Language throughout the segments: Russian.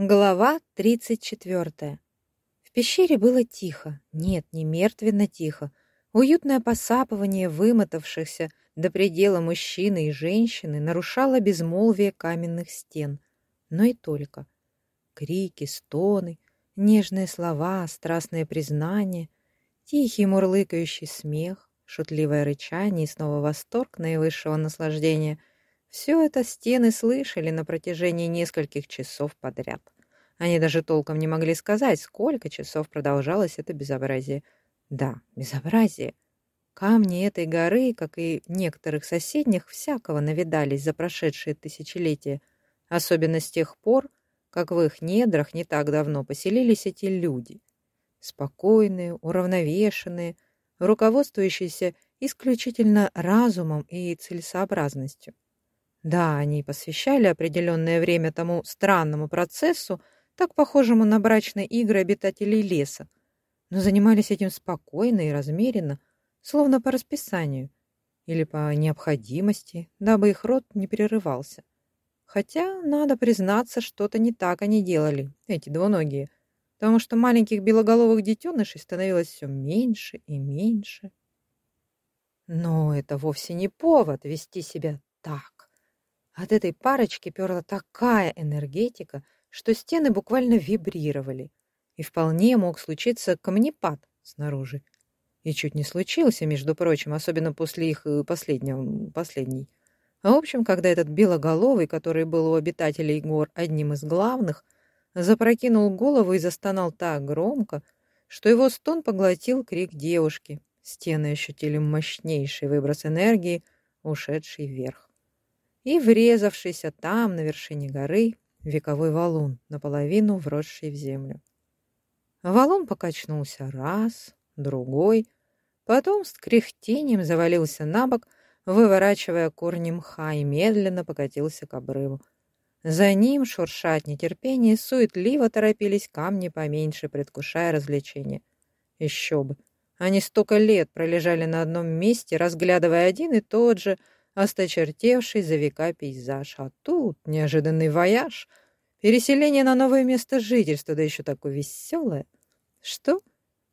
Глава 34. В пещере было тихо. Нет, не мертвенно тихо. Уютное посапывание вымотавшихся до предела мужчины и женщины нарушало безмолвие каменных стен. Но и только. Крики, стоны, нежные слова, страстные признания, тихий мурлыкающий смех, шутливое рычание и снова восторг наивысшего наслаждения — все это стены слышали на протяжении нескольких часов подряд. Они даже толком не могли сказать, сколько часов продолжалось это безобразие. Да, безобразие. Камни этой горы, как и некоторых соседних, всякого навидались за прошедшие тысячелетия, особенно с тех пор, как в их недрах не так давно поселились эти люди. Спокойные, уравновешенные, руководствующиеся исключительно разумом и целесообразностью. Да, они посвящали определенное время тому странному процессу, так похожему на брачные игры обитателей леса, но занимались этим спокойно и размеренно, словно по расписанию или по необходимости, дабы их род не прерывался. Хотя, надо признаться, что-то не так они делали, эти двуногие, потому что маленьких белоголовых детенышей становилось все меньше и меньше. Но это вовсе не повод вести себя так. От этой парочки перла такая энергетика, что стены буквально вибрировали. И вполне мог случиться камнепад снаружи. И чуть не случился, между прочим, особенно после их э, последнего, последней. А в общем, когда этот белоголовый, который был у обитателей гор одним из главных, запрокинул голову и застонал так громко, что его стон поглотил крик девушки. Стены ощутили мощнейший выброс энергии, ушедший вверх и врезавшийся там, на вершине горы, вековой валун, наполовину вросший в землю. Валун покачнулся раз, другой, потом с кряхтением завалился на бок, выворачивая корни мха и медленно покатился к обрыву. За ним, шурша от нетерпения, суетливо торопились камни поменьше, предвкушая развлечения. Еще бы! Они столько лет пролежали на одном месте, разглядывая один и тот же, осточертевший за века пейзаж. А тут неожиданный вояж, переселение на новое место жительства, да еще такое веселое. Что?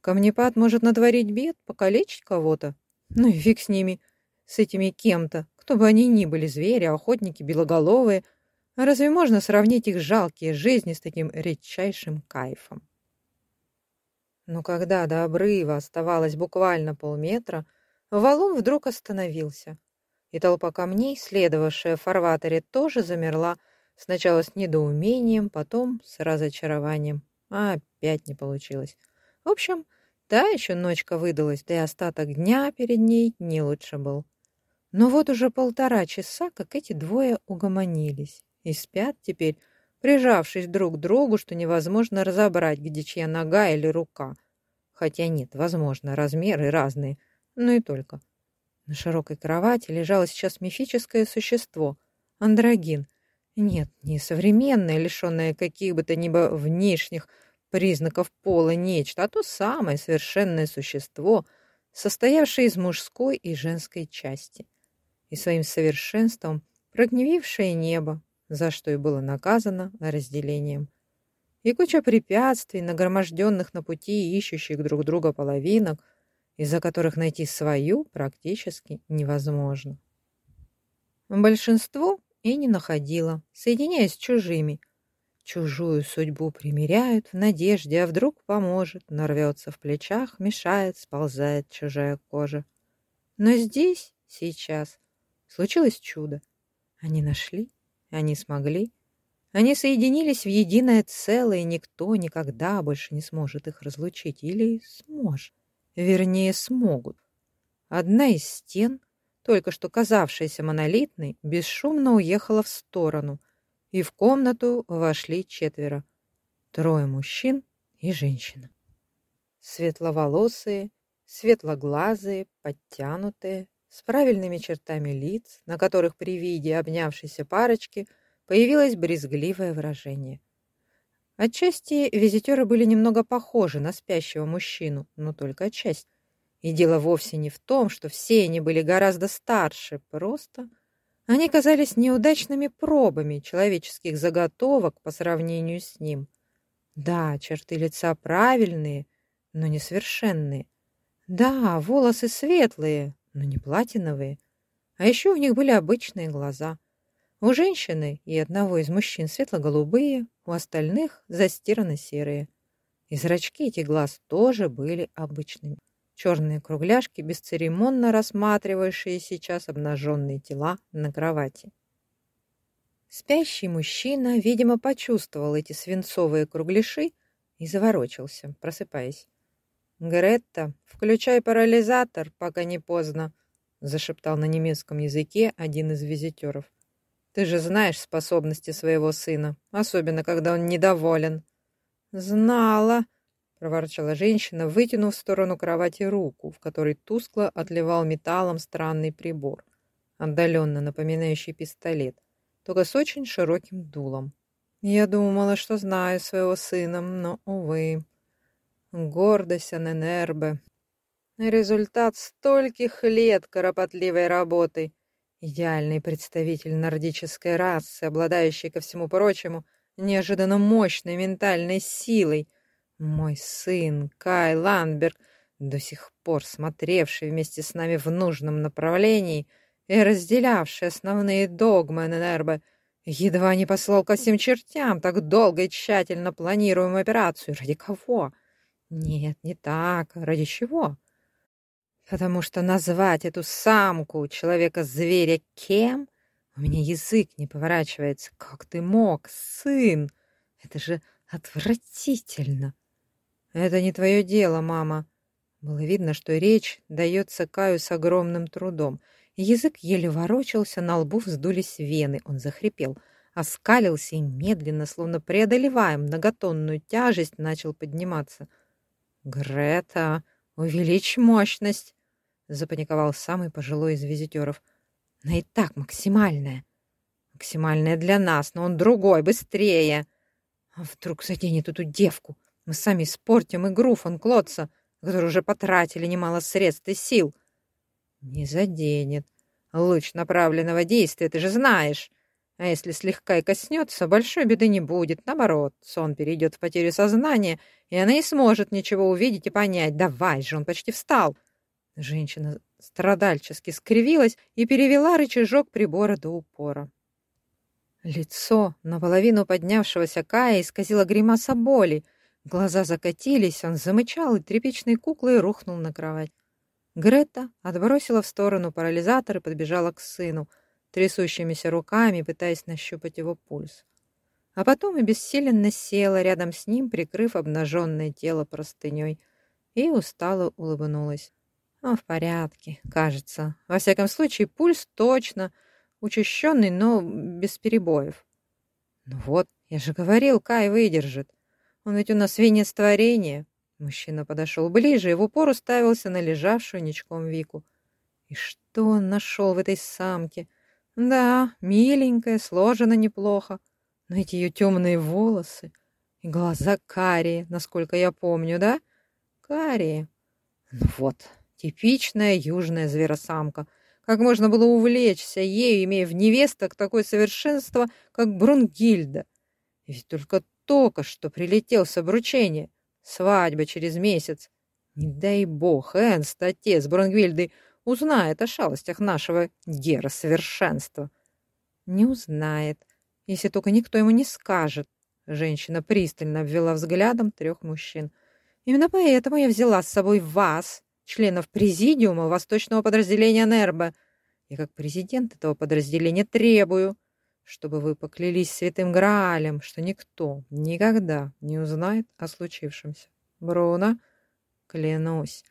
Камнепад может натворить бед, покалечить кого-то? Ну и фиг с ними, с этими кем-то, кто бы они ни были, звери, охотники, белоголовые. А разве можно сравнить их жалкие жизни с таким редчайшим кайфом? Но когда до обрыва оставалось буквально полметра, валун вдруг остановился — и толпа камней, следовавшая в фарватере, тоже замерла, сначала с недоумением, потом с разочарованием. А опять не получилось. В общем, та еще ночка выдалась, да и остаток дня перед ней не лучше был. Но вот уже полтора часа, как эти двое угомонились, и спят теперь, прижавшись друг к другу, что невозможно разобрать, где чья нога или рука. Хотя нет, возможно, размеры разные, но и только. На широкой кровати лежало сейчас мифическое существо — андрогин. Нет, не современное, лишенное каких бы то ни было внешних признаков пола нечто, а то самое совершенное существо, состоявшее из мужской и женской части. И своим совершенством прогневившее небо, за что и было наказано разделением. И куча препятствий, нагроможденных на пути ищущих друг друга половинок — из-за которых найти свою практически невозможно. Большинство и не находило, соединяясь с чужими. Чужую судьбу примеряют в надежде, а вдруг поможет, нарвется в плечах, мешает, сползает чужая кожа. Но здесь, сейчас, случилось чудо. Они нашли, они смогли, они соединились в единое целое, и никто никогда больше не сможет их разлучить или сможет. Вернее, смогут. Одна из стен, только что казавшаяся монолитной, бесшумно уехала в сторону, и в комнату вошли четверо. Трое мужчин и женщина. Светловолосые, светлоглазые, подтянутые, с правильными чертами лиц, на которых при виде обнявшейся парочки появилось брезгливое выражение – Отчасти визитеры были немного похожи на спящего мужчину, но только отчасти. И дело вовсе не в том, что все они были гораздо старше, просто Они казались неудачными пробами человеческих заготовок по сравнению с ним. Да, черты лица правильные, но несовершенные. Да, волосы светлые, но не платиновые. А еще у них были обычные глаза. У женщины и одного из мужчин светло-голубые, у остальных застирано серые. И зрачки этих глаз тоже были обычными. Черные кругляшки, бесцеремонно рассматривающие сейчас обнаженные тела на кровати. Спящий мужчина, видимо, почувствовал эти свинцовые кругляши и заворочился, просыпаясь. «Гретта, включай парализатор, пока не поздно», — зашептал на немецком языке один из визитеров. Ты же знаешь способности своего сына, особенно когда он недоволен. Знала, проворчала женщина, вытянув в сторону кровати руку, в которой тускло отливал металлом странный прибор, отдаленно напоминающий пистолет, только с очень широким дулом. Я думала, что знаю своего сына, но, увы. Гордость Аненербе. Результат стольких лет кропотливой работы — Идеальный представитель нордической расы, обладающий, ко всему прочему, неожиданно мощной ментальной силой. Мой сын, Кай Ландберг, до сих пор смотревший вместе с нами в нужном направлении и разделявший основные догмы ННРБ, едва не послал ко всем чертям так долго и тщательно планируемую операцию. Ради кого? Нет, не так. Ради чего? Потому что назвать эту самку человека-зверя кем? У меня язык не поворачивается. Как ты мог, сын? Это же отвратительно. Это не твое дело, мама. Было видно, что речь дается Каю с огромным трудом. Язык еле ворочался, на лбу вздулись вены. Он захрипел, оскалился и медленно, словно преодолевая многотонную тяжесть, начал подниматься. «Грета, увеличь мощность!» запаниковал самый пожилой из визитеров. «Она и так максимальная». «Максимальная для нас, но он другой, быстрее!» «А вдруг заденет эту девку? Мы сами испортим игру фон Клотца, которую уже потратили немало средств и сил». «Не заденет. Луч направленного действия, ты же знаешь. А если слегка и коснется, большой беды не будет. Наоборот, сон перейдет в потерю сознания, и она не сможет ничего увидеть и понять. Давай же, он почти встал!» Женщина страдальчески скривилась и перевела рычажок прибора до упора. Лицо наполовину поднявшегося Кая исказило гримаса боли. Глаза закатились, он замычал и тряпичной куклой рухнул на кровать. Грета отбросила в сторону парализатор и подбежала к сыну, трясущимися руками, пытаясь нащупать его пульс. А потом и бессиленно села рядом с ним, прикрыв обнаженное тело простыней, и устало улыбнулась. Он в порядке, кажется. Во всяком случае, пульс точно учащенный, но без перебоев. Ну вот, я же говорил, Кай выдержит. Он ведь у нас венец творения. Мужчина подошел ближе и в упор уставился на лежавшую ничком Вику. И что он нашел в этой самке? Да, миленькая, сложена неплохо. Но эти ее темные волосы и глаза карие, насколько я помню, да? Карие. Ну вот, Типичная южная зверосамка. Как можно было увлечься ею, имея в невестах такое совершенство, как Брунгильда? Ведь только только что прилетел с обручения. Свадьба через месяц. Не дай бог, Энст, отец Брунгильды, узнает о шалостях нашего гера совершенства. Не узнает, если только никто ему не скажет. Женщина пристально обвела взглядом трех мужчин. Именно поэтому я взяла с собой вас, членов президиума восточного подразделения НЕРБа. И как президент этого подразделения требую, чтобы вы поклялись святым Граалем, что никто никогда не узнает о случившемся. Бруно, клянусь.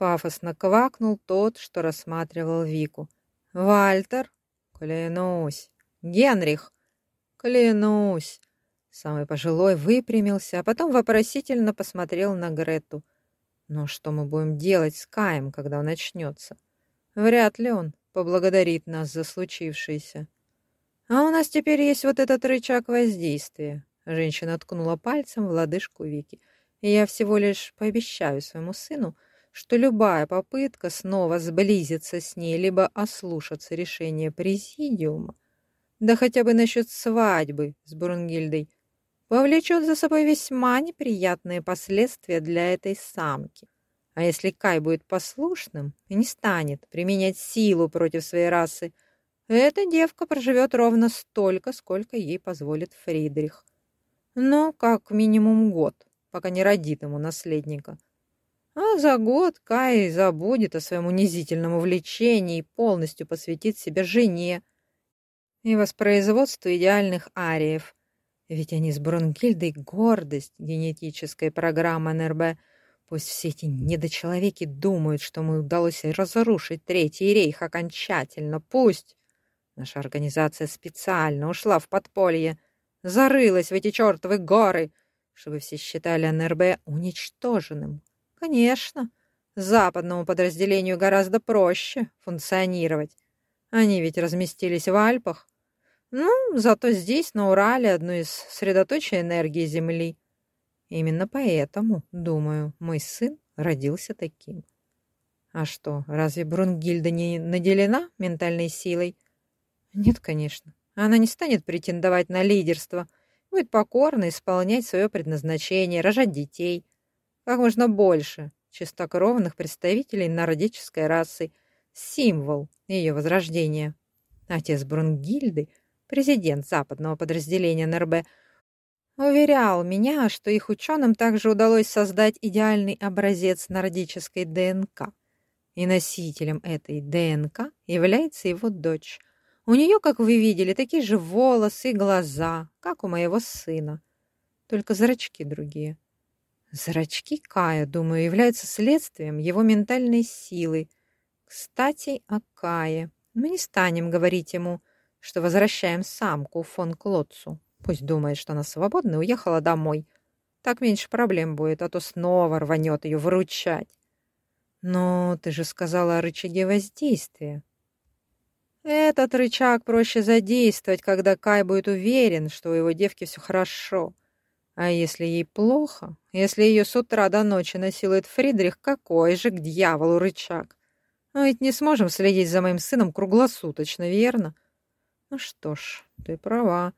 Пафосно квакнул тот, что рассматривал Вику. Вальтер, клянусь. Генрих, клянусь. Самый пожилой выпрямился, а потом вопросительно посмотрел на Грету. Но что мы будем делать с Каем, когда он начнется? Вряд ли он поблагодарит нас за случившееся. А у нас теперь есть вот этот рычаг воздействия. Женщина ткнула пальцем в лодыжку Вики. Я всего лишь пообещаю своему сыну, что любая попытка снова сблизиться с ней либо ослушаться решения президиума, да хотя бы насчет свадьбы с Брунгильдой, повлечет за собой весьма неприятные последствия для этой самки. А если Кай будет послушным и не станет применять силу против своей расы, эта девка проживет ровно столько, сколько ей позволит Фридрих. Но как минимум год, пока не родит ему наследника. А за год Кай забудет о своем унизительном увлечении и полностью посвятит себя жене и воспроизводству идеальных ариев. Ведь они с Брунгильдой гордость генетической программы НРБ. Пусть все эти недочеловеки думают, что мы удалось разрушить Третий рейх окончательно. Пусть. Наша организация специально ушла в подполье, зарылась в эти чертовы горы, чтобы все считали НРБ уничтоженным. Конечно, западному подразделению гораздо проще функционировать. Они ведь разместились в Альпах. Ну, зато здесь, на Урале, одно из средоточий энергии Земли. Именно поэтому, думаю, мой сын родился таким. А что, разве Брунгильда не наделена ментальной силой? Нет, конечно. Она не станет претендовать на лидерство, будет покорно исполнять свое предназначение, рожать детей – как можно больше чистокровных представителей нордической расы, символ ее возрождения. Отец Брунгильды, президент западного подразделения НРБ, уверял меня, что их ученым также удалось создать идеальный образец нордической ДНК. И носителем этой ДНК является его дочь. У нее, как вы видели, такие же волосы и глаза, как у моего сына, только зрачки другие. Зрачки Кая, думаю, являются следствием его ментальной силы. Кстати, о Кае. Мы не станем говорить ему, что возвращаем самку фон Клотцу. Пусть думает, что она свободна и уехала домой. Так меньше проблем будет, а то снова рванет ее выручать. Но ты же сказала о рычаге воздействия. Этот рычаг проще задействовать, когда Кай будет уверен, что у его девки все хорошо. А если ей плохо, если ее с утра до ночи насилует Фридрих, какой же к дьяволу рычаг? Мы ведь не сможем следить за моим сыном круглосуточно, верно? Ну что ж, ты права.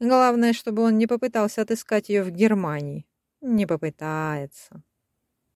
Главное, чтобы он не попытался отыскать ее в Германии. Не попытается.